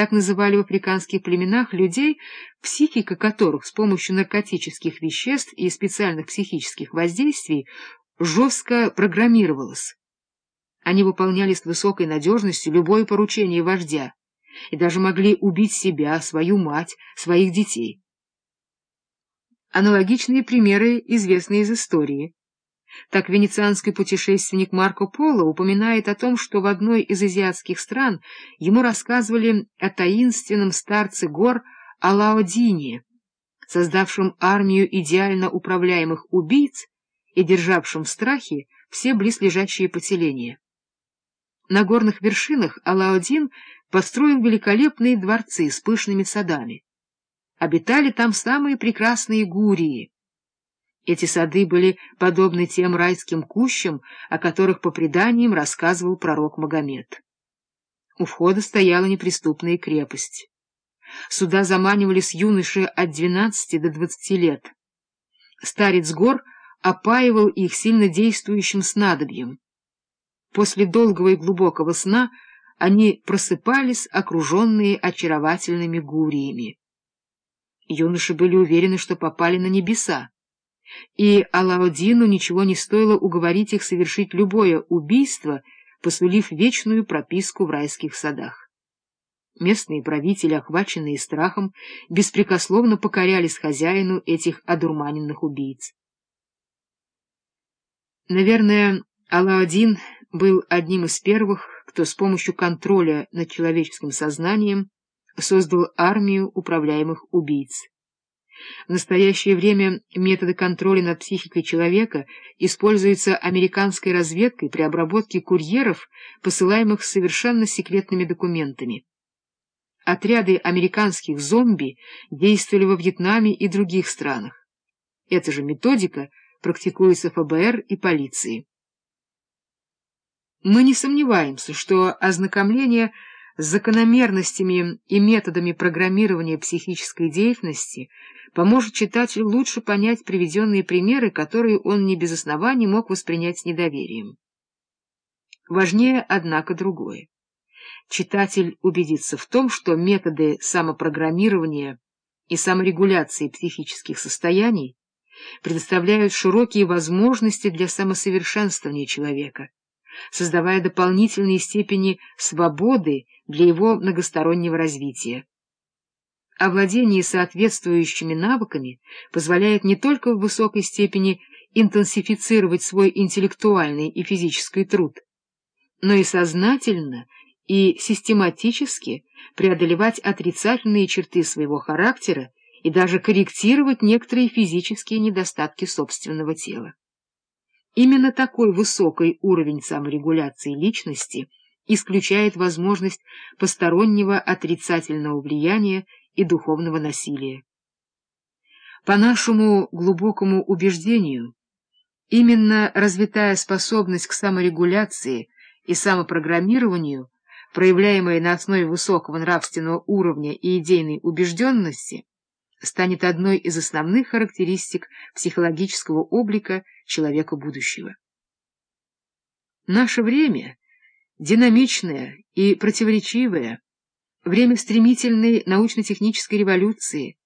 Так называли в африканских племенах людей, психика которых с помощью наркотических веществ и специальных психических воздействий жестко программировалась. Они выполняли с высокой надежностью любое поручение вождя и даже могли убить себя, свою мать, своих детей. Аналогичные примеры известны из истории. Так венецианский путешественник Марко Поло упоминает о том, что в одной из азиатских стран ему рассказывали о таинственном старце гор Алаодине, создавшем армию идеально управляемых убийц и державшем в страхе все близлежащие поселения. На горных вершинах Алаодин построил великолепные дворцы с пышными садами. Обитали там самые прекрасные гурии. Эти сады были подобны тем райским кущам, о которых по преданиям рассказывал пророк Магомед. У входа стояла неприступная крепость. Сюда заманивались юноши от двенадцати до двадцати лет. Старец гор опаивал их сильно действующим снадобьем. После долгого и глубокого сна они просыпались, окруженные очаровательными гуриями. Юноши были уверены, что попали на небеса, и Алаудину ничего не стоило уговорить их совершить любое убийство, посулив вечную прописку в райских садах. Местные правители, охваченные страхом, беспрекословно покорялись хозяину этих одурманенных убийц. Наверное, Алаудин был одним из первых, кто с помощью контроля над человеческим сознанием создал армию управляемых убийц. В настоящее время методы контроля над психикой человека используются американской разведкой при обработке курьеров, посылаемых с совершенно секретными документами. Отряды американских зомби действовали во Вьетнаме и других странах. Эта же методика практикуется ФБР и полицией. Мы не сомневаемся, что ознакомление закономерностями и методами программирования психической деятельности поможет читателю лучше понять приведенные примеры, которые он не без оснований мог воспринять с недоверием. Важнее, однако, другое. Читатель убедится в том, что методы самопрограммирования и саморегуляции психических состояний предоставляют широкие возможности для самосовершенствования человека, создавая дополнительные степени свободы для его многостороннего развития. Овладение соответствующими навыками позволяет не только в высокой степени интенсифицировать свой интеллектуальный и физический труд, но и сознательно и систематически преодолевать отрицательные черты своего характера и даже корректировать некоторые физические недостатки собственного тела. Именно такой высокий уровень саморегуляции личности исключает возможность постороннего отрицательного влияния и духовного насилия. По нашему глубокому убеждению, именно развитая способность к саморегуляции и самопрограммированию, проявляемая на основе высокого нравственного уровня и идейной убежденности, станет одной из основных характеристик психологического облика человека будущего. Наше время, динамичное и противоречивое, время стремительной научно-технической революции,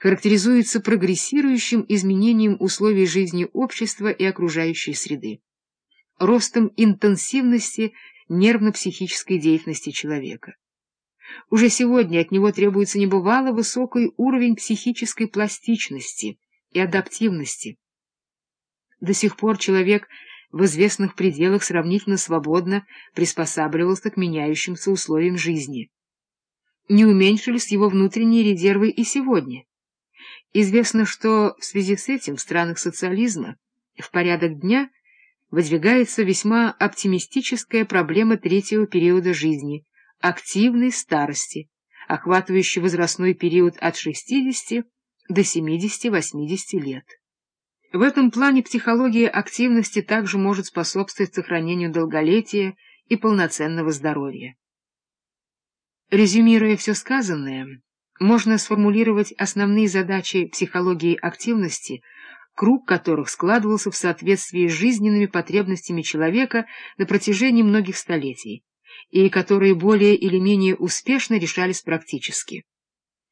характеризуется прогрессирующим изменением условий жизни общества и окружающей среды, ростом интенсивности нервно-психической деятельности человека. Уже сегодня от него требуется небывало высокий уровень психической пластичности и адаптивности. До сих пор человек в известных пределах сравнительно свободно приспосабливался к меняющимся условиям жизни. Не уменьшились его внутренние резервы и сегодня. Известно, что в связи с этим в странах социализма в порядок дня выдвигается весьма оптимистическая проблема третьего периода жизни — активной старости, охватывающей возрастной период от 60 до 70-80 лет. В этом плане психология активности также может способствовать сохранению долголетия и полноценного здоровья. Резюмируя все сказанное, можно сформулировать основные задачи психологии активности, круг которых складывался в соответствии с жизненными потребностями человека на протяжении многих столетий и которые более или менее успешно решались практически.